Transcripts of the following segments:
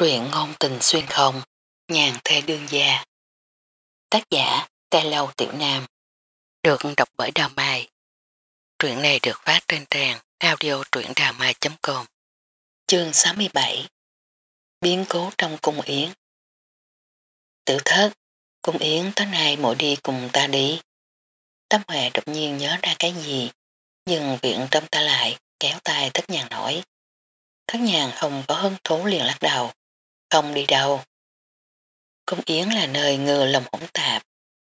Truyện ngôn tình xuyên không, nhàn thê đương gia. Tác giả, Tê Lâu Tiểu Nam. Được đọc bởi Đào Mai. Truyện này được phát trên trang audio truyệnđàmai.com Chương 67 Biến cố trong cung yến Tiểu thất, cung yến tối nay mỗi đi cùng ta đi. Tâm Huệ đột nhiên nhớ ra cái gì, nhưng viện trong ta lại, kéo tay thất nhàn nổi. Thất nhàn không có hứng thú liền lắc đầu. Không đi đâu. Cung Yến là nơi ngừa lòng hỗn tạp,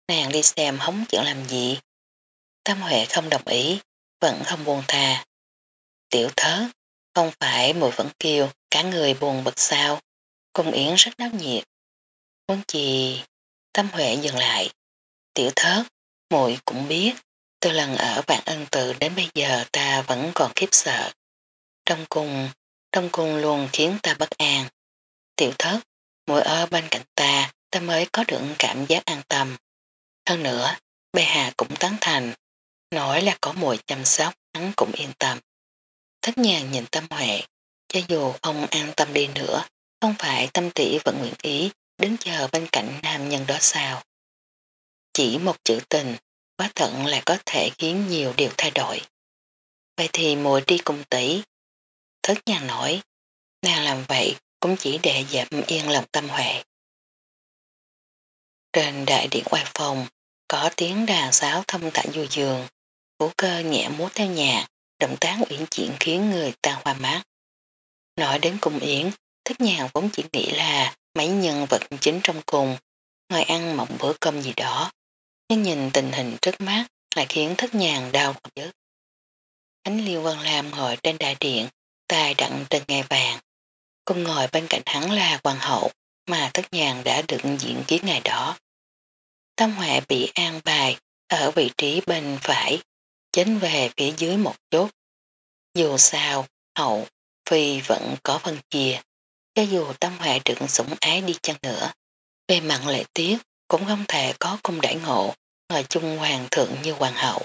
nàng đi xem hóng chuyện làm gì. Tâm Huệ không đồng ý, vẫn không buồn thà. Tiểu thớ, không phải mùi vẫn kêu, cả người buồn bực sao. Cung Yến rất náo nhiệt. Muốn gì? Tâm Huệ dừng lại. Tiểu thớ, muội cũng biết, từ lần ở bạn ân tự đến bây giờ ta vẫn còn khiếp sợ. Trong cung, trong cung luôn khiến ta bất an. Tiểu thất, mùi ở bên cạnh ta, ta mới có được cảm giác an tâm. Hơn nữa, bệ hạ cũng tán thành, nói là có mùi chăm sóc, hắn cũng yên tâm. Thất nhàng nhìn tâm huệ, cho dù ông an tâm đi nữa, không phải tâm tỷ vẫn nguyện ý đứng chờ bên cạnh nam nhân đó sao. Chỉ một chữ tình, quá thận là có thể khiến nhiều điều thay đổi. Vậy thì mùi đi cùng tỷ. Thất nhàng nói, nàng làm vậy cũng chỉ để giảm yên lòng tâm huệ. Trên đại điện ngoài phòng, có tiếng đàn sáo thâm tại du giường, vũ cơ nhẹ múa theo nhà, động tác uyển chuyển khiến người ta hoa mát. Nói đến cung yến, thích nhàn vốn chỉ nghĩ là mấy nhân vật chính trong cùng, ngồi ăn mộng bữa cơm gì đó. Nhưng nhìn tình hình trước mắt lại khiến thất nhàn đau đớn. Ánh liêu văn lam ngồi trên đại điện, tay đặn trên ngai vàng. Cùng ngồi bên cạnh hắn là hoàng hậu, mà tất nhàn đã được diễn kiến ngày đó. Tâm Huệ bị an bài ở vị trí bên phải, chính về phía dưới một chút. Dù sao, hậu, phi vẫn có phân chia, cho dù Tâm Huệ được sủng ái đi chăng nữa. Về mặn lệ tiết cũng không thể có cung đại ngộ ngồi chung hoàng thượng như hoàng hậu.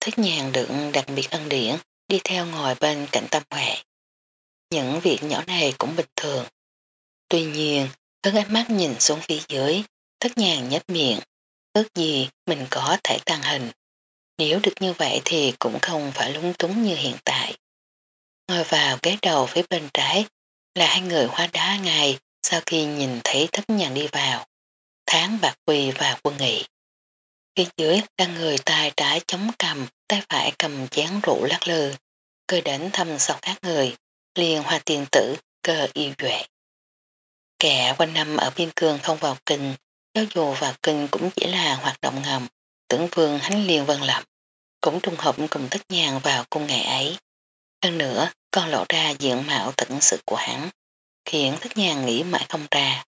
Thích nhàn được đặc biệt ân điển đi theo ngồi bên cạnh Tâm Huệ. Những việc nhỏ này cũng bình thường. Tuy nhiên, hướng ánh mắt nhìn xuống phía dưới, thất nhàng nhếch miệng, ước gì mình có thể tăng hình. Nếu được như vậy thì cũng không phải lúng túng như hiện tại. Ngồi vào ghế đầu phía bên trái là hai người hóa đá ngài sau khi nhìn thấy thất nhàng đi vào. Tháng bạc quỳ và quân nghị. Phía dưới là người tay trái chống cầm, tay phải cầm chén rượu lắc lư, cười đến thăm sau các người, liền hoa tiền tử, cơ yêu duệ. Kẻ quanh năm ở biên cương không vào kinh, cho dù vào kinh cũng chỉ là hoạt động ngầm, tưởng vương hánh liền vân lập, cũng trùng hợp cùng tất nhàn vào cung ngày ấy. Hơn nữa, còn lộ ra diện mạo tận sự của hắn, khiến tất nhàn nghĩ mãi không ra.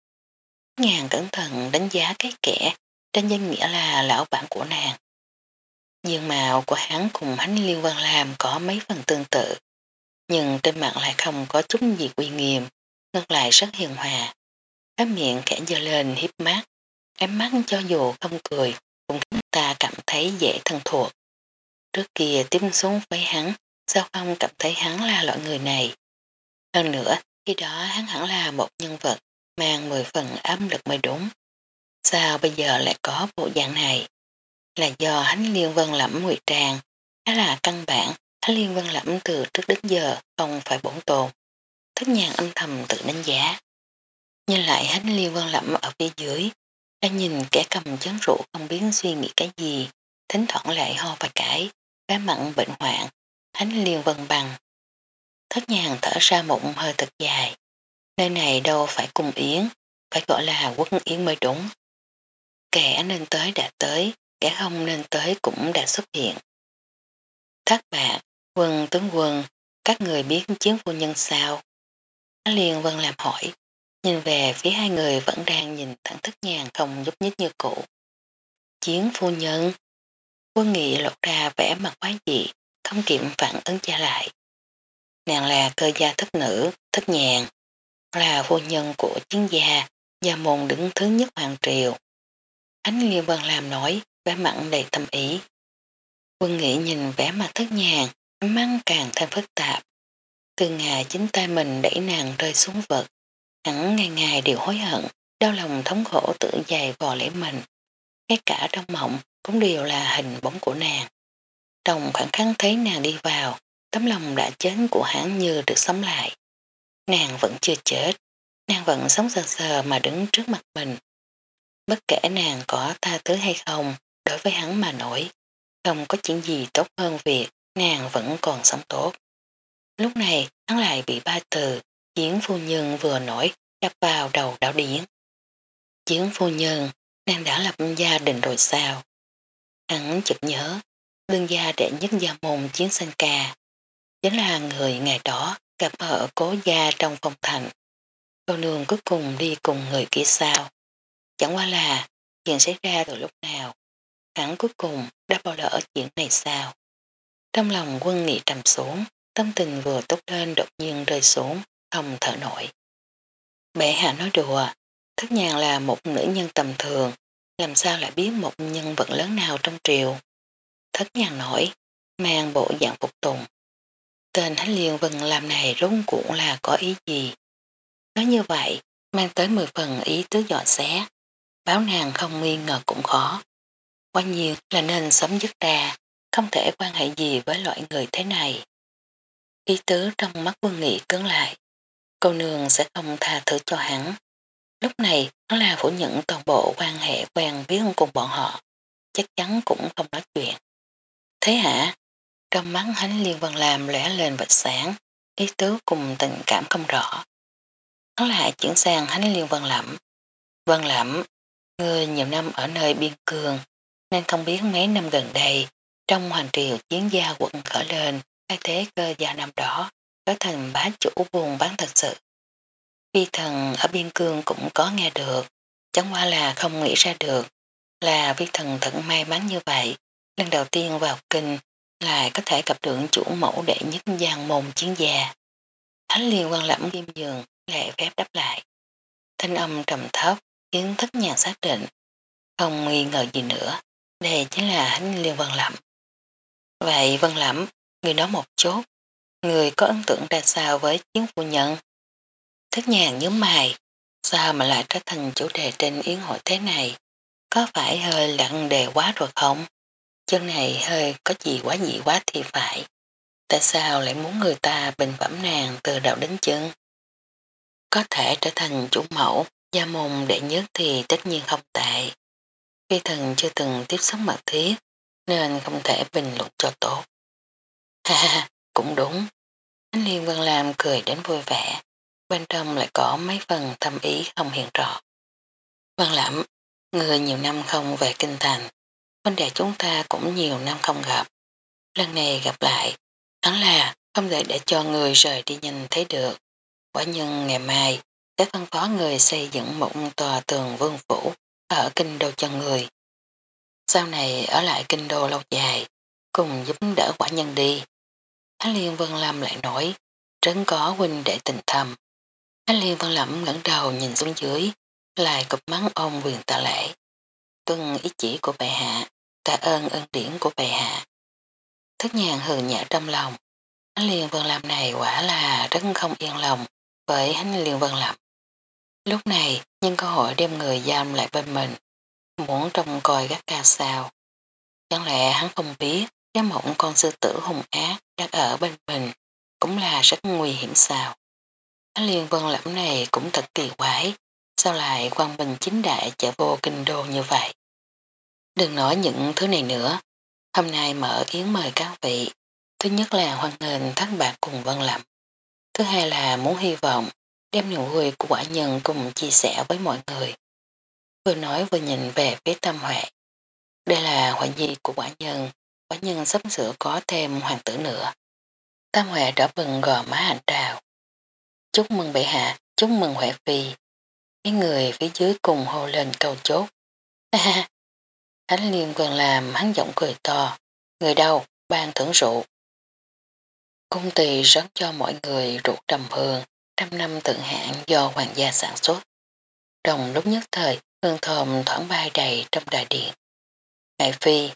Nhàn cẩn thận đánh giá cái kẻ, trên danh nghĩa là lão bản của nàng. Diện mạo của hắn cùng hánh liên vân làm có mấy phần tương tự, nhưng trên mặt lại không có chút gì quy nghiêm, ngược lại rất hiền hòa. Cái miệng khẽ dơ lên hiếp mắt, ánh mắt cho dù không cười, cũng khiến ta cảm thấy dễ thân thuộc. Trước kia tiếp xuống với hắn, sao không cảm thấy hắn là loại người này. Hơn nữa, khi đó hắn hẳn là một nhân vật mang 10 phần áp lực mới đúng. Sao bây giờ lại có bộ dạng này? Là do hắn liên vân lẫm ngụy trang, hay là căn bản liên vân lẩm từ trước đến giờ không phải bổn tồn. Thất nhàng âm thầm tự đánh giá. Nhìn lại hắn liên vân lẩm ở phía dưới, đang nhìn kẻ cầm chén rượu không biết suy nghĩ cái gì, thỉnh thoảng lại ho và cãi, bé mặn bệnh hoạn, hắn liên vân bằng. Thất nhàng thở ra một hơi thật dài. Nơi này đâu phải cùng yến, phải gọi là quốc yến mới đúng. Kẻ nên tới đã tới, kẻ không nên tới cũng đã xuất hiện. Thác bạc, quân tướng quân, các người biết chiến phu nhân sao? Á liên vân làm hỏi, Nhìn về phía hai người vẫn đang nhìn thẳng thức nhàn không giúp nhích như cũ. Chiến phu nhân. Quân nghị lột ra vẻ mặt quái dị, không kiệm phản ứng trả lại. Nàng là cơ gia thất nữ, thất nhàn, là phu nhân của chiến gia, gia môn đứng thứ nhất hoàng triều. Ánh Liên Vân làm nói, vẻ mặn đầy tâm ý. Quân nghị nhìn vẻ mặt thất nhàn, mắt càng thêm phức tạp. Từ ngày chính tay mình đẩy nàng rơi xuống vực, Hắn ngày ngày đều hối hận, đau lòng thống khổ tự dày vò lấy mình. Ngay cả trong mộng cũng đều là hình bóng của nàng. Trong khoảng khắc thấy nàng đi vào, tấm lòng đã chết của hắn như được sống lại. Nàng vẫn chưa chết, nàng vẫn sống sờ sờ mà đứng trước mặt mình. Bất kể nàng có tha thứ hay không, đối với hắn mà nổi, không có chuyện gì tốt hơn việc nàng vẫn còn sống tốt. Lúc này hắn lại bị ba từ, chiến phu nhân vừa nổi đập vào đầu đảo điển. Chiến phu nhân, nàng đã lập gia đình rồi sao? Hắn chợt nhớ, đương gia đệ nhất gia môn chiến sanh ca. Chính là người ngày đó gặp ở cố gia trong phòng thành. Cô nương cuối cùng đi cùng người kia sao. Chẳng qua là chuyện xảy ra từ lúc nào. Hắn cuối cùng đã bỏ lỡ chuyện này sao. Trong lòng quân nghị trầm xuống, tâm tình vừa tốt lên đột nhiên rơi xuống, không thở nổi. Bệ hạ nói đùa, thất nhàng là một nữ nhân tầm thường, làm sao lại biết một nhân vật lớn nào trong triều. Thất nhàng nổi, mang bộ dạng phục tùng. Tên Hánh Liên Vân làm này rung cũng là có ý gì. Nói như vậy, mang tới 10 phần ý tứ dọn xé. Báo nàng không nghi ngờ cũng khó. Quá nhiều là nên sớm dứt ra, không thể quan hệ gì với loại người thế này. Ý tứ trong mắt quân nghị cứng lại. Cô nương sẽ không tha thứ cho hắn. Lúc này nó là phủ nhận toàn bộ quan hệ quen biết cùng bọn họ. Chắc chắn cũng không nói chuyện. Thế hả? Trong mắt hắn liên văn làm lẻ lên vạch sáng, ý tứ cùng tình cảm không rõ. Nó lại chuyển sang hắn liên văn lẩm. Vân lẩm, người nhiều năm ở nơi biên cương, nên không biết mấy năm gần đây, trong hoàng triều chiến gia quận khởi lên, thay thế cơ gia năm đó, trở thành bá chủ buồn bán thật sự. Phi thần ở biên cương cũng có nghe được, chẳng qua là không nghĩ ra được, là phi thần thật may mắn như vậy, lần đầu tiên vào kinh lại có thể gặp được chủ mẫu đệ nhất giang môn chiến gia. Thánh liên quan lẫm kim dường lệ phép đáp lại. Thanh âm trầm thấp khiến thất nhà xác định, không nghi ngờ gì nữa, đây chính là thánh liên văn lẫm. Vậy Vân Lẩm, người nói một chút, người có ấn tượng ra sao với chiến phu nhân? Thất nhàng nhớ mày, sao mà lại trở thành chủ đề trên yến hội thế này? Có phải hơi lặng đề quá rồi không? Chân này hơi có gì quá dị quá thì phải. Tại sao lại muốn người ta bình phẩm nàng từ đầu đến chân? Có thể trở thành chủ mẫu, gia môn đệ nhất thì tất nhiên không tệ. Phi thần chưa từng tiếp xúc mật thiết, nên không thể bình luận cho tốt. Ha ha, cũng đúng. Anh Liên Vân Lam cười đến vui vẻ, bên trong lại có mấy phần thâm ý không hiện rõ. vân lãm người nhiều năm không về kinh thành, vấn đề chúng ta cũng nhiều năm không gặp. Lần này gặp lại, đó là không thể để cho người rời đi nhanh thấy được. Quả nhân ngày mai sẽ phân phó người xây dựng một tòa tường vương phủ ở kinh đô cho người. Sau này ở lại kinh đô lâu dài, cùng giúp đỡ quả nhân đi. Ánh Liên Vân Lâm lại nói, trấn có huynh để tình thầm. Ánh Liên Vân Lâm ngẩng đầu nhìn xuống dưới, lại cụp mắng ông quyền tạ lễ. Tuân ý chỉ của bệ hạ, tạ ơn ân điển của bệ hạ. thức nhàng hừ nhã trong lòng. Ánh Liên Vân Lâm này quả là rất không yên lòng với Ánh Liên Vân Lâm. Lúc này, nhân cơ hội đem người giam lại bên mình, muốn trông coi gắt ca sao. Chẳng lẽ hắn không biết cái mộng con sư tử hung ác đang ở bên mình cũng là rất nguy hiểm sao. Hắn Liên Vân lẫm này cũng thật kỳ quái, sao lại quan bình chính đại trở vô kinh đô như vậy. Đừng nói những thứ này nữa, hôm nay mở yến mời các vị. Thứ nhất là hoan nghênh thác bạc cùng Vân lẫm, Thứ hai là muốn hy vọng đem niềm vui của quả nhân cùng chia sẻ với mọi người. Vừa nói vừa nhìn về phía tâm huệ. Đây là họa nhi của quả nhân, quả nhân sắp sửa có thêm hoàng tử nữa. Tam Huệ đã bừng gò má hành trào. Chúc mừng bệ hạ, chúc mừng Huệ Phi. Mấy người phía dưới cùng hô lên câu chốt. Ha ha, Thánh Liêm quyền làm hắn giọng cười to. Người đâu, ban thưởng rượu. Cung tỳ rót cho mọi người rượu trầm hương, trăm năm thượng hạng do hoàng gia sản xuất. Đồng lúc nhất thời, hương thơm thoảng bay đầy trong đại điện. Ngại phi,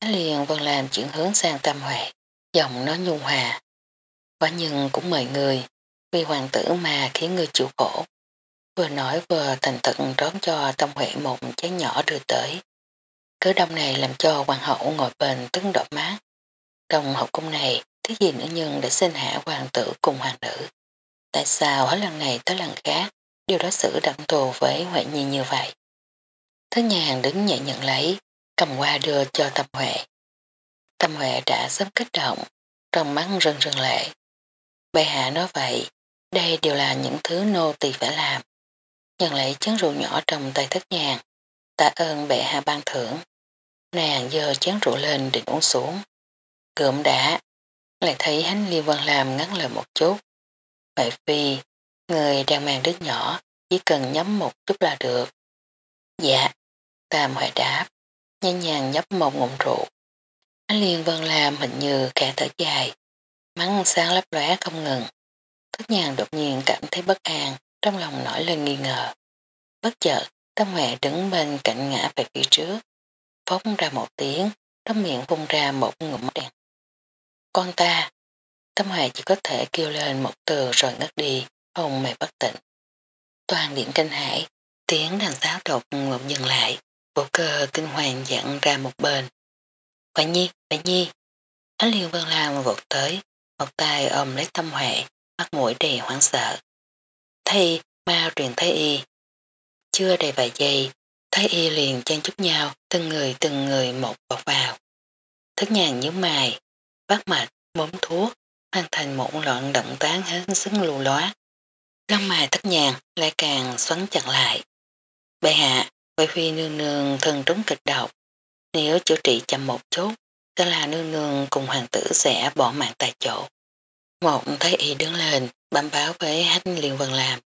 Thánh liền vân làm chuyển hướng sang tâm huệ, giọng nó nhu hòa. Quả nhân cũng mời người, vì hoàng tử mà khiến người chịu khổ. vừa nói vừa thành thật rót cho Tâm Huệ một chén nhỏ đưa tới. Cứ đông này làm cho hoàng hậu ngồi bên tứng đỏ mát. Trong hậu cung này, thứ gì nữ nhân để sinh hạ hoàng tử cùng hoàng nữ. Tại sao hết lần này tới lần khác, điều đó xử đậm tù với Huệ Nhi như vậy? Thứ nhà hàng đứng nhẹ nhận lấy, cầm qua đưa cho Tâm Huệ. Tâm Huệ đã sớm kích động, trong mắt rưng rưng lệ. Bệ hạ nói vậy, đây đều là những thứ nô tỳ phải làm. Nhận lấy chén rượu nhỏ trong tay thất nhàn, tạ ơn bệ hạ ban thưởng. Nàng dơ chén rượu lên định uống xuống. Cượm đã, lại thấy hắn Liên Văn làm ngắn lời một chút. Vậy phi, người đang mang đứa nhỏ, chỉ cần nhắm một chút là được. Dạ, Tam Hoài đáp, nhanh nhàng nhấp một ngụm rượu. Anh Liên vân làm hình như cả thở dài, mắng sáng lấp lóe không ngừng. Thất nhàng đột nhiên cảm thấy bất an, trong lòng nổi lên nghi ngờ. Bất chợt, Tam Hoài đứng bên cạnh ngã về phía trước, phóng ra một tiếng, trong miệng phun ra một ngụm đèn. Con ta, Tâm Hoài chỉ có thể kêu lên một từ rồi ngất đi, hồn mê bất tỉnh. Toàn điện kinh hải, tiếng đàn sáo đột ngột dừng lại, bộ cơ kinh hoàng dặn ra một bên. Quả nhi, quả nhi. Ánh liên vân làm vụt tới, một tay ôm lấy Tâm Huệ, mắt mũi đầy hoảng sợ. Thầy, mau truyền thái y. Chưa đầy vài giây, thái y liền chen chúc nhau, từng người từng người một bọc vào. Thức nhàn nhớ mài, bắt mạch, bóng thuốc, hoàn thành một loạn động tán hết sức lù lóa. Lông mài thất nhàn lại càng xoắn chặt lại. Bệ hạ, bởi phi nương nương thân trúng kịch độc. Nếu chữa trị chậm một chút, sẽ là nương nương cùng hoàng tử sẽ bỏ mạng tại chỗ. Một thấy y đứng lên, bám báo với hách liên vân làm.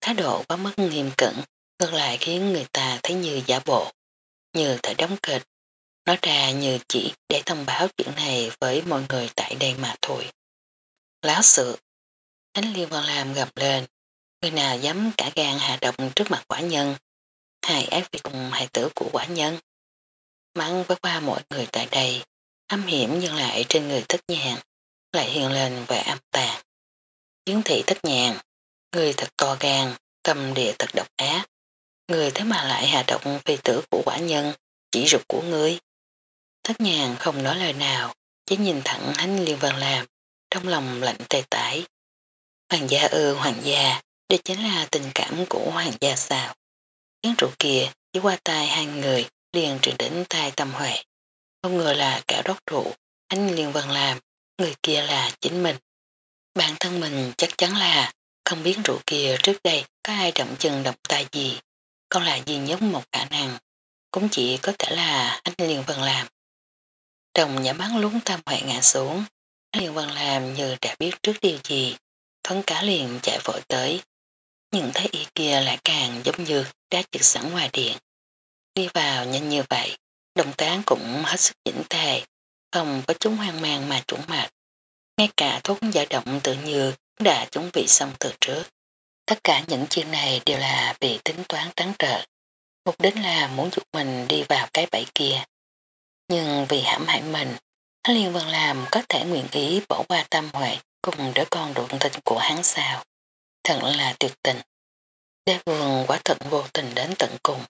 Thái độ quá mức nghiêm cẩn, ngược lại khiến người ta thấy như giả bộ, như thể đóng kịch. Nói ra như chỉ để thông báo chuyện này với mọi người tại đây mà thôi. Láo sự. Thánh Liên Văn Lam gặp lên. Người nào dám cả gan hạ độc trước mặt quả nhân. Hài ác vì cùng hài tử của quả nhân. Mắng với qua mọi người tại đây. Âm hiểm nhưng lại trên người thất nhàng. Lại hiện lên vẻ âm tàn. Chiến thị thất nhàng. Người thật to gan. Cầm địa thật độc ác. Người thế mà lại hạ độc phi tử của quả nhân. Chỉ rụt của ngươi. Thất nhàng không nói lời nào. Chỉ nhìn thẳng hắn liên văn làm trong lòng lạnh tê tải. Hoàng gia ư hoàng gia, đây chính là tình cảm của hoàng gia sao. Chén rượu kia chỉ qua tay hai người liền truyền đến tay tâm huệ. Không ngờ là cả đốt rượu, anh liền vần làm, người kia là chính mình. Bản thân mình chắc chắn là không biết rượu kia trước đây có ai động chân động tay gì, còn là duy nhất một khả năng, cũng chỉ có thể là anh liền vần làm. Trong nhà bắn lúng tâm huệ ngã xuống, anh liền vần làm như đã biết trước điều gì, thoáng cá liền chạy vội tới. Nhưng thấy y kia lại càng giống như đã trực sẵn ngoài điện. Đi vào nhanh như vậy, đồng tán cũng hết sức dĩnh tề, không có chúng hoang mang mà trúng mặt. Ngay cả thuốc giải động tự như đã chuẩn bị xong từ trước. Tất cả những chuyện này đều là bị tính toán trắng trợ. Mục đích là muốn giúp mình đi vào cái bẫy kia. Nhưng vì hãm hại mình Liên Vân làm có thể nguyện ý bỏ qua tâm huệ cùng đứa con ruộng tình của hắn sao. Thật là tuyệt tình. Đế vương quả thật vô tình đến tận cùng.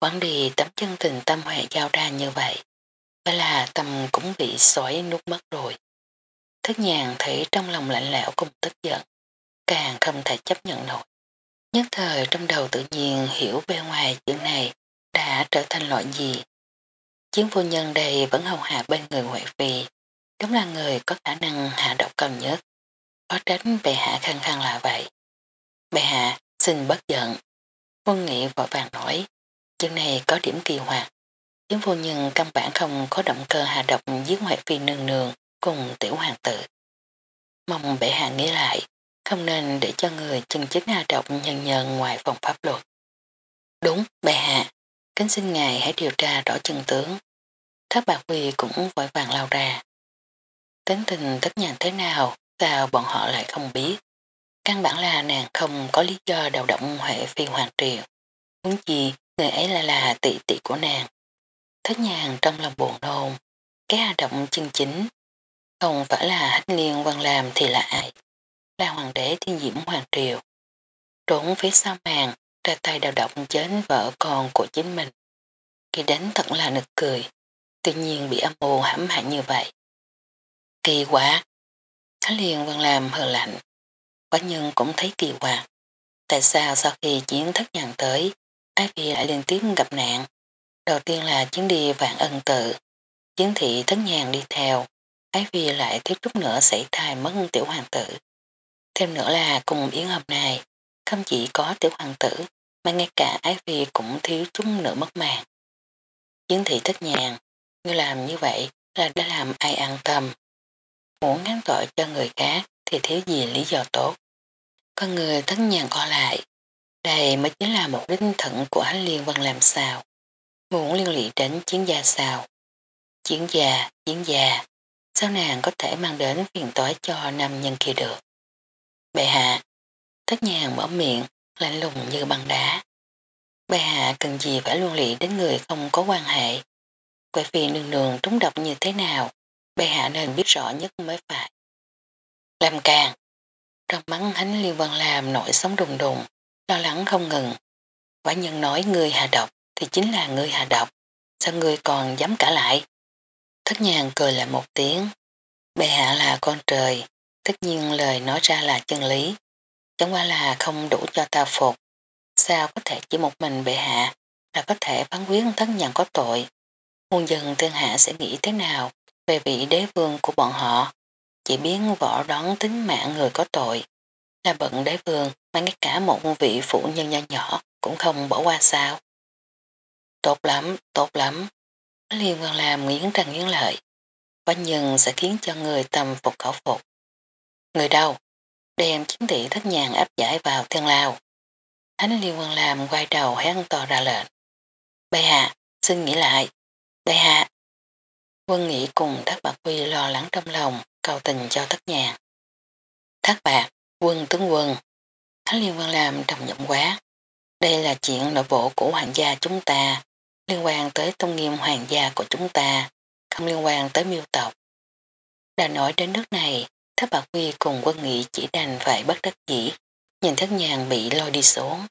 Quán đi tấm chân tình tâm hệ giao ra như vậy. Phải là tâm cũng bị xoáy nuốt mất rồi. Thất Nhàn thấy trong lòng lạnh lẽo cùng tức giận. Càng không thể chấp nhận nổi. Nhất thời trong đầu tự nhiên hiểu bên ngoài chuyện này đã trở thành loại gì Chiến phu nhân đây vẫn hầu hạ bên người Huệ Phi, đúng là người có khả năng hạ độc cao nhất. Có tránh về hạ khăn khăn là vậy. Bệ hạ, xin bất giận. Quân nghị vội vàng nói, chuyện này có điểm kỳ hoạt. Chiến vô nhân căn bản không có động cơ hạ độc giết ngoại Phi nương nương cùng tiểu hoàng tử. Mong bệ hạ nghĩ lại, không nên để cho người chân chính hạ độc nhân nhân ngoài phòng pháp luật. Đúng, bệ hạ, kính xin ngài hãy điều tra rõ chân tướng. Thác bạc huy cũng vội vàng lao ra. Tính tình tất nhàn thế nào, sao bọn họ lại không biết. Căn bản là nàng không có lý do đầu động hệ phi hoàng triều. Muốn gì, người ấy là là tỷ tỷ của nàng. Thất nhàng trong lòng buồn nôn, cái hành động chân chính. Không phải là hách liên văn làm thì là ai. Là hoàng đế thiên diễm hoàng triều. trốn phía sau màn, ra tay đào động chết vợ con của chính mình. Khi đánh thật là nực cười, tự nhiên bị âm mưu hãm hại như vậy. Kỳ quá! Thái liền vẫn làm hờ lạnh. Quá nhân cũng thấy kỳ quạt. Tại sao sau khi chiến thất nhàn tới, Ái Phi lại liên tiếp gặp nạn? Đầu tiên là chuyến đi vạn ân tự. Chiến thị thất nhàn đi theo. Ái Phi lại thiếu chút nữa xảy thai mất tiểu hoàng tử. Thêm nữa là cùng yến hôm nay, không chỉ có tiểu hoàng tử, mà ngay cả Ái Phi cũng thiếu chút nữa mất mạng. Chiến thị thất nhàn, như làm như vậy là đã làm ai an tâm. Muốn ngắn tội cho người khác thì thiếu gì lý do tốt. Con người thất nhàng co lại, đây mới chính là một đích thận của hắn liên vân làm sao. Muốn liên lị đến chiến gia sao. Chiến gia, chiến gia, sao nàng có thể mang đến phiền toái cho nam nhân kia được. Bệ hạ, thất nhàng mở miệng, lạnh lùng như băng đá. Bệ hạ cần gì phải luôn lị đến người không có quan hệ. Quay phi nương nương trúng độc như thế nào, bệ hạ nên biết rõ nhất mới phải. Làm càng, trong mắng hắn liên văn làm nổi sống đùng đùng, lo lắng không ngừng. Quả nhân nói người hạ độc thì chính là người hạ độc, sao người còn dám cả lại. Thất nhàng cười lại một tiếng, bệ hạ là con trời, tất nhiên lời nói ra là chân lý, chẳng qua là không đủ cho ta phục. Sao có thể chỉ một mình bệ hạ là có thể phán quyết thất nhàng có tội. Muôn dân thiên hạ sẽ nghĩ thế nào về vị đế vương của bọn họ, chỉ biến võ đón tính mạng người có tội. Là bận đế vương mà ngay cả một vị phụ nhân nhỏ nhỏ cũng không bỏ qua sao. Tốt lắm, tốt lắm. Liên quan làm nghiến răng nghiến lợi. Quá nhân sẽ khiến cho người tâm phục khẩu phục. Người đâu? Đem chiến thị thất nhàn áp giải vào thiên lao. Thánh liên quan làm quay đầu hét to ra lệnh. Bệ hạ, xin nghĩ lại. Bệ hạ. Quân nghĩ cùng thác bạc quy lo lắng trong lòng, cầu tình cho thất nhàng. Thác bạc, quân tướng quân. thái liên quan làm trầm giọng quá. Đây là chuyện nội bộ của hoàng gia chúng ta, liên quan tới tôn nghiêm hoàng gia của chúng ta, không liên quan tới miêu tộc. Đã nói đến nước này, Thác Bạc Quy cùng quân nghị chỉ đành phải bất đắc dĩ, nhìn thất nhàng bị lôi đi xuống.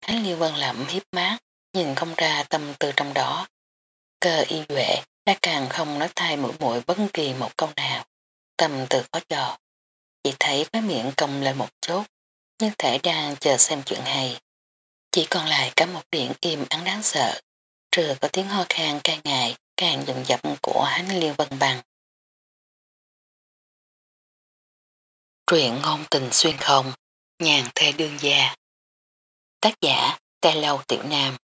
thái liên Vân lẩm hiếp mát, nhìn không ra tâm tư trong đó. Cơ y duệ đã càng không nói thay mũi mũi bất kỳ một câu nào. Tâm từ khó trò. Chỉ thấy cái miệng cong lên một chút, nhưng thể đang chờ xem chuyện hay. Chỉ còn lại cả một điện im ắng đáng sợ, trừ có tiếng ho khan càng ngày càng dần dập của hắn liên vân bằng. Truyện ngôn tình xuyên không, nhàn thê đương gia. Tác giả, Tê Lâu Tiểu Nam.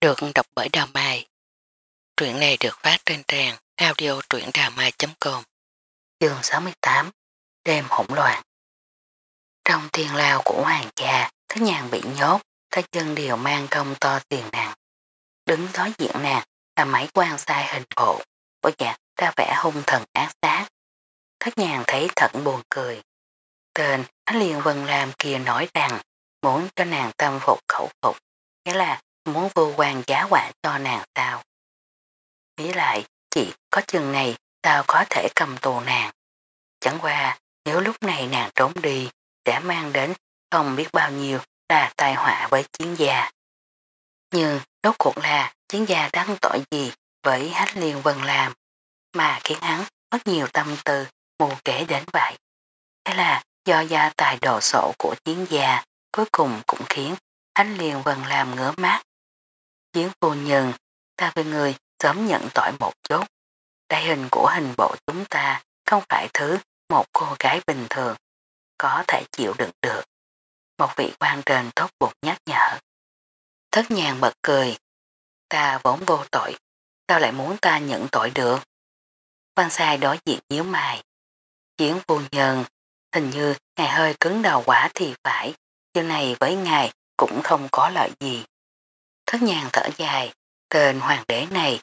Được đọc bởi Đào Mai. Truyện này được phát trên trang audio truyệnđàmai.com Chương 68 Đêm hỗn loạn Trong tiền lao của hoàng gia, Thứ nhàn bị nhốt, tay chân đều mang công to tiền nặng. Đứng đối diện nàng là máy quan sai hình bộ, bộ dạng ra vẻ hung thần ác sát. Thất nhàn thấy thật buồn cười. Tên Ánh Liên Vân Lam kia nói rằng muốn cho nàng tâm phục khẩu phục, nghĩa là muốn vô quan giá quả cho nàng sao. Nghĩ lại, chỉ có chừng này tao có thể cầm tù nàng. Chẳng qua, nếu lúc này nàng trốn đi, sẽ mang đến không biết bao nhiêu là tai họa với chiến gia. Nhưng rốt cuộc là chiến gia đáng tội gì với hát liên vân làm, mà khiến hắn mất nhiều tâm tư mù kể đến vậy. Thế là do gia tài đồ sổ của chiến gia cuối cùng cũng khiến hách liên vân làm ngỡ mát. Chiến vô nhân, ta với người sớm nhận tội một chút. Đại hình của hình bộ chúng ta không phải thứ một cô gái bình thường có thể chịu đựng được. Một vị quan trên tốt bụng nhắc nhở. Thất nhàng bật cười. Ta vốn vô tội, sao lại muốn ta nhận tội được? Văn sai đối diện nhíu mày. Chiến vô nhân, hình như ngài hơi cứng đầu quả thì phải, chuyện này với ngài cũng không có lợi gì. Thất nhàng thở dài, tên hoàng đế này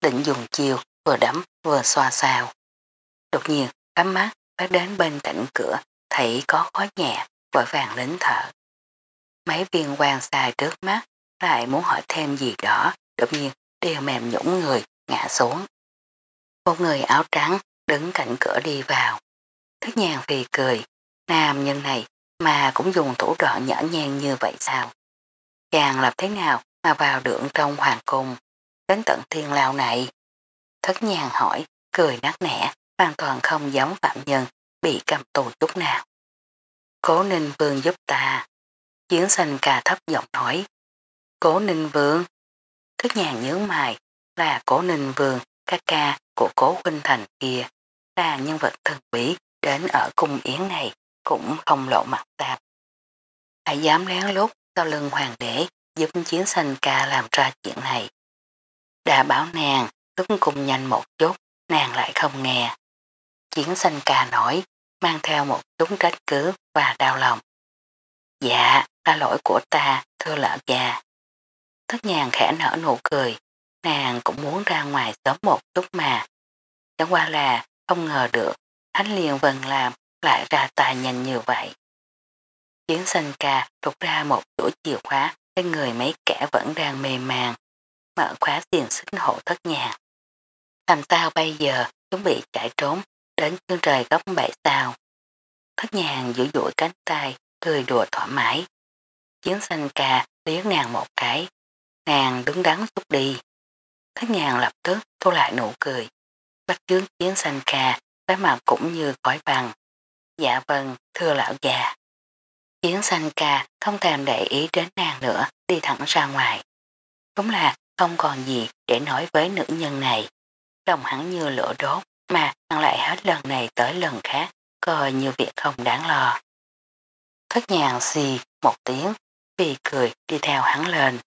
định dùng chiều vừa đấm vừa xoa xào. Đột nhiên, ấm mắt bác đến bên cạnh cửa, thấy có khói nhẹ, vội vàng lính thở. Mấy viên quan xài trước mắt, lại muốn hỏi thêm gì đó, đột nhiên đều mềm nhũng người, ngã xuống. Một người áo trắng đứng cạnh cửa đi vào. Thức nhàn vì cười, nam nhân này mà cũng dùng thủ đoạn nhỏ nhen như vậy sao? Chàng làm thế nào mà vào được trong hoàng cung, đến tận thiên lao này? Thất nhàng hỏi, cười nát nẻ, hoàn toàn không giống phạm nhân bị cầm tù chút nào. Cố ninh vương giúp ta. Chiến sanh ca thấp giọng nói. Cố ninh vương. Thất nhàng nhớ mày là cố ninh vương, ca ca của cố huynh thành kia, là nhân vật thần bí đến ở cung yến này cũng không lộ mặt tạp. Hãy dám lén lút sau lưng hoàng đế giúp chiến sanh ca làm ra chuyện này. Đã bảo nàng lúc cùng nhanh một chút, nàng lại không nghe. Chiến sanh ca nổi, mang theo một chút trách cứ và đau lòng. Dạ, là lỗi của ta, thưa lão già. Thất nhàng khẽ nở nụ cười, nàng cũng muốn ra ngoài sớm một chút mà. Chẳng qua là không ngờ được, Thánh liền vần làm lại ra tài nhanh như vậy. Chiến sanh ca rút ra một chuỗi chìa khóa trên người mấy kẻ vẫn đang mềm màng, mở khóa tiền xích hộ thất nhàng. Làm tao bây giờ chuẩn bị chạy trốn đến chân trời góc bảy sao. Thất nhàng giữ dụi cánh tay, cười đùa thoải mái. Chiến sanh ca liếc nàng một cái, nàng đứng đắn xúc đi. Thất nhàng lập tức thu lại nụ cười. Bắt chướng chiến sanh ca, cái mặt cũng như khói bằng. Dạ vâng, thưa lão già. Chiến sanh ca không thèm để ý đến nàng nữa, đi thẳng ra ngoài. Đúng là không còn gì để nói với nữ nhân này. Lòng hắn như lửa đốt, mà hắn lại hết lần này tới lần khác, coi như việc không đáng lo. Thất nhàng xì một tiếng, vì cười đi theo hắn lên.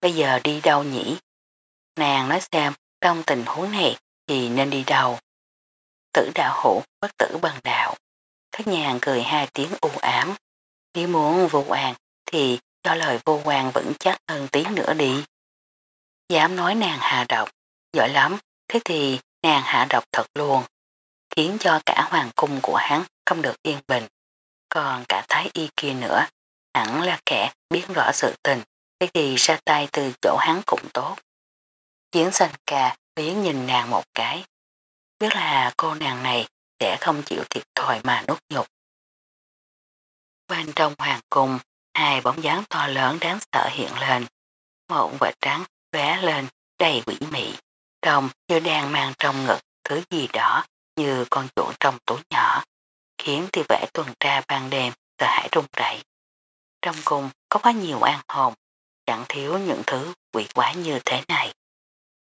Bây giờ đi đâu nhỉ? Nàng nói xem, trong tình huống này thì nên đi đâu? Tử đạo hữu, bất tử bằng đạo. Thất nhàng cười hai tiếng u ám. Nếu muốn vô quan thì cho lời vô quan vững chắc hơn tiếng nữa đi. Dám nói nàng hà độc, giỏi lắm, thế thì nàng hạ độc thật luôn, khiến cho cả hoàng cung của hắn không được yên bình. Còn cả thái y kia nữa, hẳn là kẻ biết rõ sự tình, thế thì ra tay từ chỗ hắn cũng tốt. Chiến sanh ca biến nhìn nàng một cái, biết là cô nàng này sẽ không chịu thiệt thòi mà nuốt nhục. Bên trong hoàng cung, hai bóng dáng to lớn đáng sợ hiện lên. Một vệt trắng vẽ lên đầy quỷ mị, trông như đang mang trong ngực thứ gì đó như con chuột trong túi nhỏ, khiến thi vệ tuần tra ban đêm sợ hãi rung rẩy. Trong cung có quá nhiều an hồn, chẳng thiếu những thứ quỷ quái như thế này.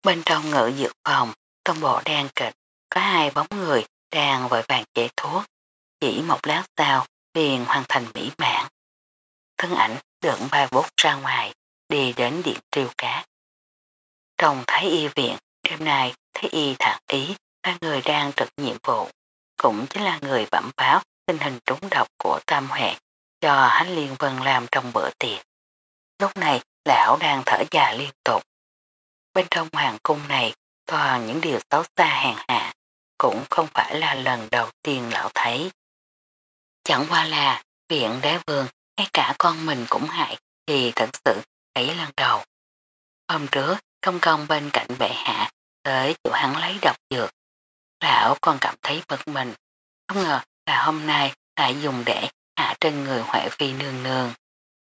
Bên trong ngự dược phòng, trong bộ đang kịch, có hai bóng người đang vội vàng chế thuốc. Chỉ một lát sau, liền hoàn thành mỹ mãn. Thân ảnh đựng ba bút ra ngoài, đi đến điện triều cát. Trong Thái Y viện, đêm nay Thái Y thạc ý là người đang trực nhiệm vụ, cũng chính là người bẩm báo tình hình trúng độc của Tam Huệ cho Hánh Liên Vân làm trong bữa tiệc. Lúc này, lão đang thở dài liên tục. Bên trong hoàng cung này toàn những điều xấu xa hàng hạ, cũng không phải là lần đầu tiên lão thấy. Chẳng qua là viện đế vương, ngay cả con mình cũng hại thì thật sự thấy lần đầu. Hôm trước, công công bên cạnh bệ hạ tới chỗ hắn lấy độc dược. Lão còn cảm thấy bực mình, không ngờ là hôm nay lại dùng để hạ trên người Huệ Phi nương nương.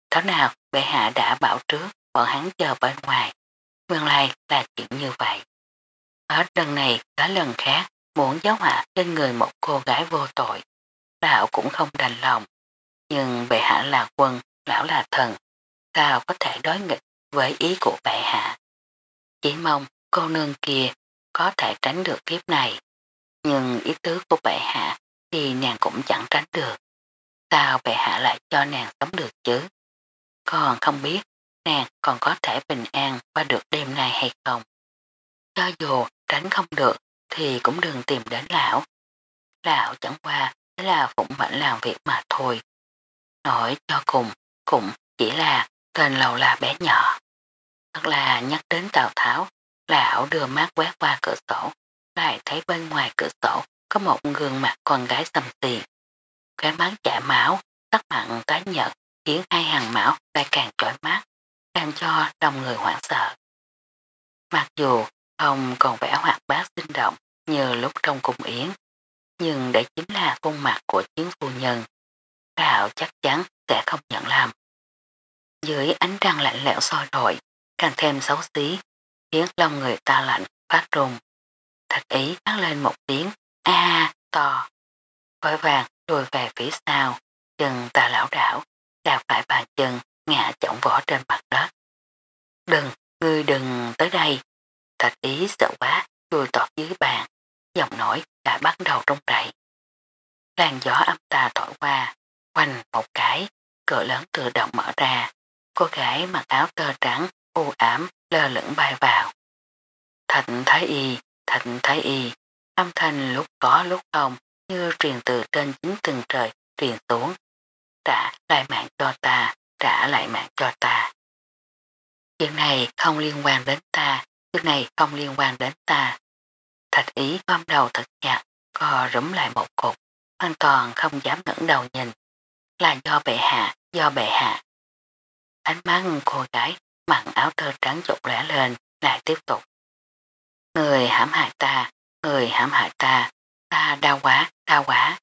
Thế nào bệ hạ đã bảo trước bọn hắn chờ bên ngoài. Nguyên lai là chuyện như vậy. Hết lần này tới lần khác muốn giáo họa trên người một cô gái vô tội. Lão cũng không đành lòng. Nhưng bệ hạ là quân, lão là thần. Sao có thể đối nghịch với ý của bệ hạ? Chỉ mong cô nương kia có thể tránh được kiếp này. Nhưng ý tứ của bệ hạ thì nàng cũng chẳng tránh được. Sao bệ hạ lại cho nàng sống được chứ? Còn không biết nàng còn có thể bình an qua được đêm nay hay không. Cho dù tránh không được thì cũng đừng tìm đến lão. Lão chẳng qua là phụng mệnh làm việc mà thôi. Nói cho cùng cũng chỉ là tên lầu là bé nhỏ. Thật là nhắc đến Tào Tháo, lão đưa mắt quét qua cửa sổ, lại thấy bên ngoài cửa sổ có một gương mặt con gái xâm tiền. Khóe mắt chả máu, sắc mặn tái nhợt khiến hai hàng máu lại càng chói mắt, làm cho lòng người hoảng sợ. Mặc dù không còn vẻ hoạt bát sinh động như lúc trong cung yến, nhưng đây chính là khuôn mặt của chiến phu nhân. Lão chắc chắn sẽ không nhận làm. Dưới ánh trăng lạnh lẽo soi nổi, càng thêm xấu xí, khiến lòng người ta lạnh, phát rùng. Thật ý phát lên một tiếng, a to. Vội vàng lùi về phía sau, chân ta lão đảo, đạp phải bàn chân, ngã trọng vỏ trên mặt đất. Đừng, ngươi đừng tới đây. Thạch ý sợ quá, chui tọt dưới bàn, giọng nổi đã bắt đầu trung rẩy. Làn gió âm ta thổi qua, quanh một cái, cửa lớn tự động mở ra. Cô gái mặc áo tơ trắng, u ám, lơ lửng bay vào. Thạnh thái y, thạnh thái y, âm thanh lúc có lúc không, như truyền từ trên chính từng trời, truyền xuống. Trả lại mạng cho ta, trả lại mạng cho ta. Chuyện này không liên quan đến ta, chuyện này không liên quan đến ta. Thạch ý ôm đầu thật nhạt, co rúm lại một cục, hoàn toàn không dám ngẩng đầu nhìn. Là do bệ hạ, do bệ hạ. Ánh mắt cô gái mặc áo tơ trắng chụp lẻ lên, lại tiếp tục. Người hãm hại ta, người hãm hại ta, ta đau quá, đau quá.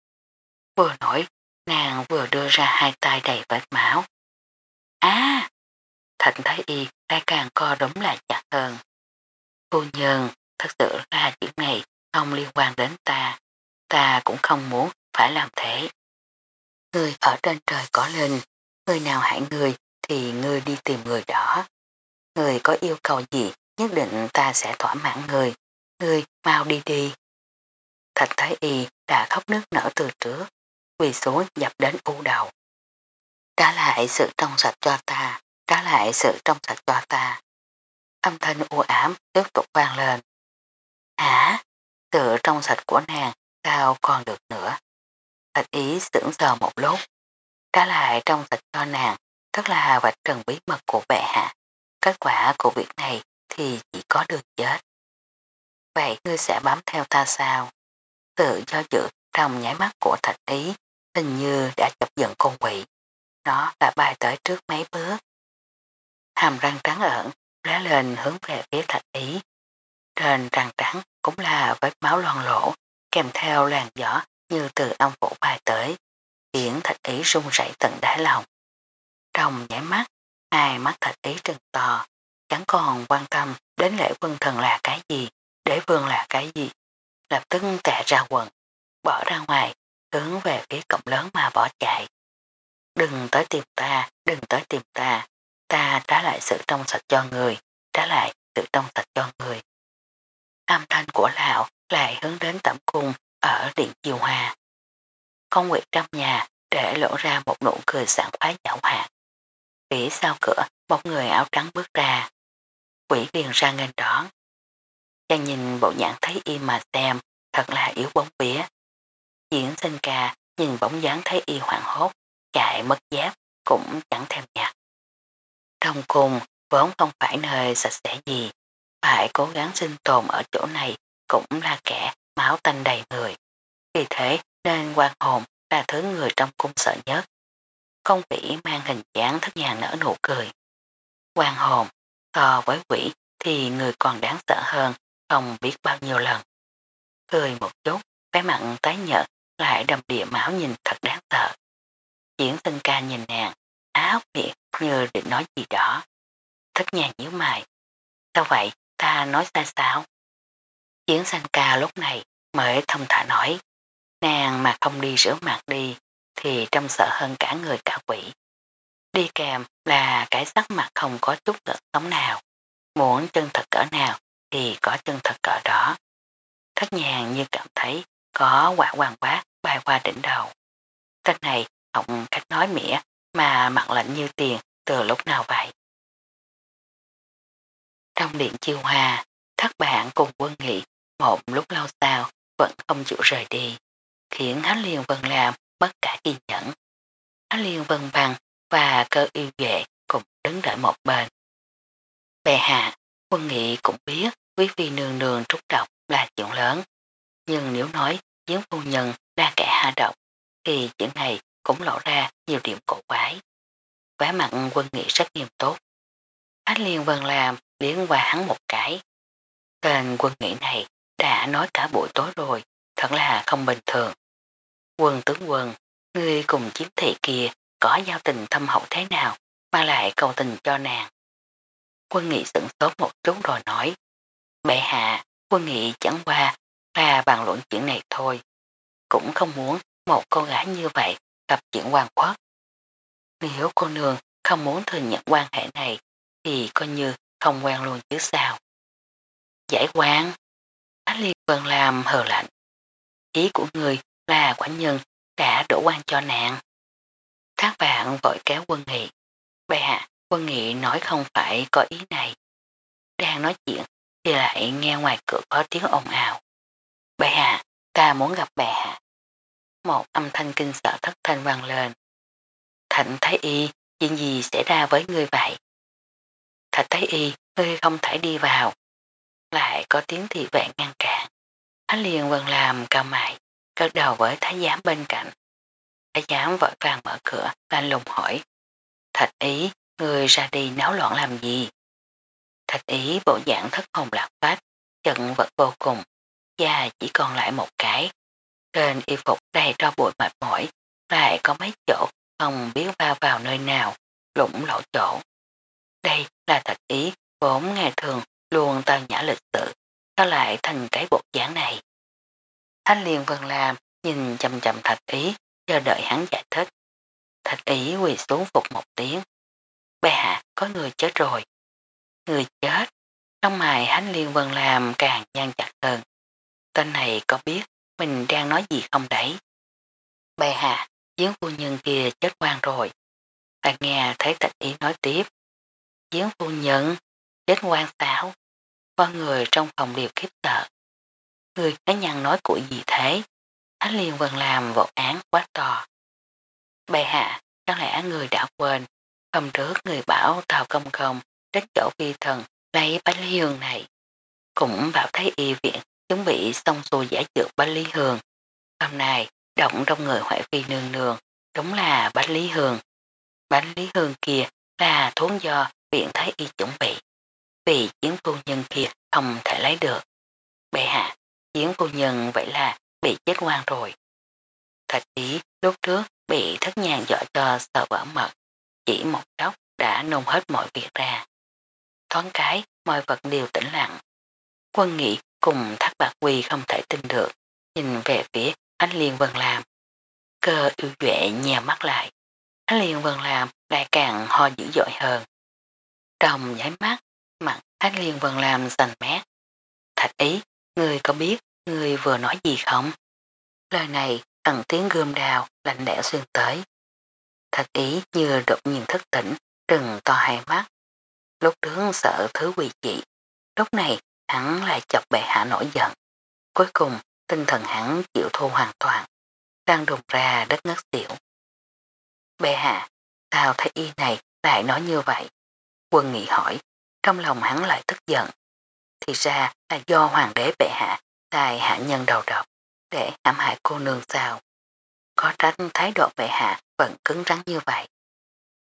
Vừa nổi, nàng vừa đưa ra hai tay đầy vết máu. Á! Thịnh thấy y lại càng co đống lại chặt hơn. Phu nhân, thật sự là chuyện này không liên quan đến ta. Ta cũng không muốn phải làm thế. Người ở trên trời có linh, người nào hại người thì người đi tìm người đó. Người có yêu cầu gì nhất định ta sẽ thỏa mãn người. Người mau đi đi. Thạch Thái Y đã khóc nước nở từ trước, quỳ xuống dập đến u đầu. Trả lại sự trong sạch cho ta, trả lại sự trong sạch cho ta. Âm thanh u ám tiếp tục vang lên. Hả? Sự trong sạch của nàng sao còn được nữa? Thạch ý sững sờ một lúc. Trả lại trong sạch cho nàng, tức là vạch trần bí mật của bệ hạ. Kết quả của việc này thì chỉ có được chết. Vậy ngươi sẽ bám theo ta sao? Tự do dự trong nháy mắt của thạch ý, hình như đã chọc giận con quỷ. Nó đã bay tới trước mấy bước. Hàm răng trắng ẩn lá lên hướng về phía thạch ý. Trên răng trắng cũng là vết máu loan lỗ kèm theo làn gió như từ ông phủ bay tới. Khiến thạch ý rung rẩy tận đáy lòng. Trong nháy mắt, hai mắt thạch ý trừng to, chẳng còn quan tâm đến lễ quân thần là cái gì, đế vương là cái gì. Lập tức tệ ra quần, bỏ ra ngoài, hướng về phía cổng lớn mà bỏ chạy. Đừng tới tìm ta, đừng tới tìm ta, ta trả lại sự trong sạch cho người, trả lại sự trong sạch cho người. Âm thanh của lão lại hướng đến tẩm cung ở điện chiều hòa. Công nguyệt trong nhà để lộ ra một nụ cười sảng khoái nhạo hoạt. Phía sau cửa, một người áo trắng bước ra. Quỷ liền ra nghênh đón. Chàng nhìn bộ nhãn thấy y mà xem, thật là yếu bóng vía. Diễn sinh ca nhìn bóng dáng thấy y hoảng hốt, chạy mất giáp, cũng chẳng thèm nhặt. Trong cùng, vốn không phải nơi sạch sẽ gì, phải cố gắng sinh tồn ở chỗ này cũng là kẻ máu tanh đầy người. Vì thế nên quan hồn là thứ người trong cung sợ nhất. Công vĩ mang hình dáng thất nhà nở nụ cười. Quan hồn, so với quỷ thì người còn đáng sợ hơn, không biết bao nhiêu lần. Cười một chút, vẻ mặn tái nhợt, lại đầm địa máu nhìn thật đáng sợ. Diễn sinh ca nhìn nàng, áo miệng như định nói gì đó. Thất nhà nhíu mày. Sao vậy, ta nói sai sao? Chiến sanh ca lúc này mới thông thả nói. Nàng mà không đi rửa mặt đi, thì trông sợ hơn cả người cả quỷ. Đi kèm là cái sắc mặt không có chút gợn sống nào. Muốn chân thật cỡ nào thì có chân thật cỡ đó. Thất nhàng như cảm thấy có quả hoàng bát bay qua đỉnh đầu. Tên này học cách nói mỉa mà mặt lạnh như tiền từ lúc nào vậy. Trong điện chiêu hòa, thất bạn cùng quân nghị một lúc lâu sau vẫn không chịu rời đi, khiến Hán Liên Vân làm bất cả kiên nhẫn. Á Liên Vân bằng và cơ yêu vệ cùng đứng đợi một bên. Bè hạ, quân nghị cũng biết quý phi nương nương trúc độc là chuyện lớn, nhưng nếu nói giếng phu nhân là kẻ hạ độc, thì chuyện này cũng lộ ra nhiều điểm cổ quái. Vẻ mặn quân nghị rất nghiêm túc. Ách liên vân làm liếng qua hắn một cái. Tên quân nghị này đã nói cả buổi tối rồi, thật là không bình thường. Quân tướng quân, Người cùng chiếm thị kia có giao tình thâm hậu thế nào mà lại cầu tình cho nàng. Quân nghị sửng sốt một chút rồi nói. Bệ hạ, quân nghị chẳng qua là bàn luận chuyện này thôi. Cũng không muốn một cô gái như vậy gặp chuyện quan quốc. Nếu cô nương không muốn thừa nhận quan hệ này thì coi như không quen luôn chứ sao. Giải quan, Á Liên Vân làm hờ lạnh. Ý của người là quả nhân đã đổ quan cho nạn. Thác bạn vội kéo quân nghị. Bệ hạ, quân nghị nói không phải có ý này. Đang nói chuyện thì lại nghe ngoài cửa có tiếng ồn ào. Bệ hạ, ta muốn gặp bệ hạ. Một âm thanh kinh sợ thất thanh vang lên. Thạnh Thái Y, chuyện gì xảy ra với ngươi vậy? Thạch Thái Y, ngươi không thể đi vào. Lại có tiếng thị vệ ngăn cản. Hắn liền vần làm cao mại, cất đầu với thái giám bên cạnh. Thái giám vội vàng mở cửa, lanh lùng hỏi. Thạch ý, người ra đi náo loạn làm gì? Thạch ý bộ dạng thất hồn lạc phách, chận vật vô cùng, da chỉ còn lại một cái. Trên y phục đầy cho bụi mệt mỏi, lại có mấy chỗ không biết va vào nơi nào, lũng lộ chỗ. Đây là thạch ý, vốn ngày thường luôn tao nhã lịch sự, sao lại thành cái bộ dáng này. Anh liền vần làm, nhìn chầm chầm thạch ý, chờ đợi hắn giải thích. Thạch ý quỳ xuống phục một tiếng. Bệ hạ, có người chết rồi. Người chết. Trong mày hắn liên vần vâng làm càng gian chặt hơn. Tên này có biết mình đang nói gì không đấy? Bệ hạ, giếng phu nhân kia chết quan rồi. Ta nghe thấy thạch ý nói tiếp. Giếng phu nhân, chết quan sao? Con người trong phòng đều khiếp sợ. Người cá nhân nói của gì thế? Thánh liền vần làm vụ án quá to. Bệ hạ, chẳng lẽ người đã quên, hôm trước người bảo Tàu Công Công đến chỗ phi thần lấy bánh lý hương này. Cũng bảo thấy y viện chuẩn bị xong xuôi giải dược bánh lý hương. Hôm nay, động trong người hoại phi nương nương, đúng là bánh lý hương. Bánh lý hương kia là thuốc do viện thái y chuẩn bị. Vì chiến phu nhân kia không thể lấy được. Bệ hạ, Diễn cô nhân vậy là bị chết ngoan rồi. Thạch ý lúc trước bị thất nhàng dọa cho sợ vỡ mật, chỉ một chốc đã nôn hết mọi việc ra. Thoáng cái, mọi vật đều tĩnh lặng. Quân nghị cùng thác bạc Quy không thể tin được, nhìn về phía anh Liên Vân làm. Cơ yêu duệ nhèo mắt lại. Anh Liên Vân làm lại càng ho dữ dội hơn. Trong nháy mắt, mặt anh Liên Vân làm sành mát. Thạch ý, người có biết người vừa nói gì không? Lời này tầng tiếng gươm đào lạnh lẽo xuyên tới. Thật ý như đột nhiên thức tỉnh, trừng to hai mắt. Lúc trước sợ thứ quỷ dị, lúc này hắn lại chọc bệ hạ nổi giận. Cuối cùng tinh thần hắn chịu thua hoàn toàn, đang đùng ra đất ngất xỉu. Bệ hạ, sao thấy y này lại nói như vậy? Quân nghị hỏi, trong lòng hắn lại tức giận. Thì ra là do hoàng đế bệ hạ tài hạ nhân đầu độc để hãm hại cô nương sao. Có trách thái độ bệ hạ vẫn cứng rắn như vậy.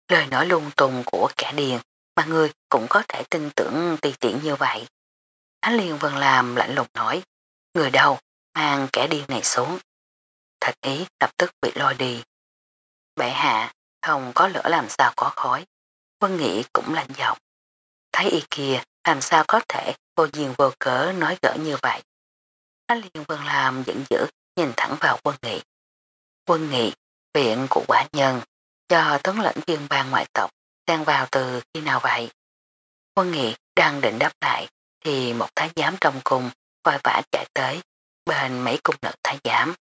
Lời nói lung tung của kẻ điền mà người cũng có thể tin tưởng tùy tiện như vậy. Ánh liền vân làm lạnh lùng nói, người đâu mang kẻ điên này xuống. Thật ý lập tức bị lôi đi. Bệ hạ không có lửa làm sao có khói. Quân nghĩ cũng lạnh giọng. Thấy y kia làm sao có thể vô duyên vô cớ nói gỡ như vậy. Anh liền vân làm giận dữ nhìn thẳng vào quân nghị. Quân nghị, viện của quả nhân, do tấn lãnh viên bang ngoại tộc, đang vào từ khi nào vậy? Quân nghị đang định đáp lại, thì một thái giám trong cung vội vã chạy tới, bên mấy cung nữ thái giám,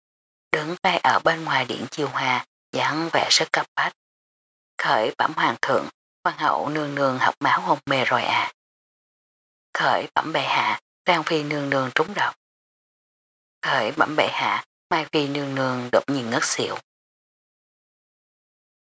đứng ngay ở bên ngoài điện chiêu hoa, dáng vẻ rất cấp bách. Khởi bẩm hoàng thượng, hoàng hậu nương nương học máu hôn mê rồi à. Khởi bẩm bệ hạ, đang phi nương nương trúng độc. Khởi bẩm bệ hạ, Mai Phi nương nương đột nhiên ngất xỉu.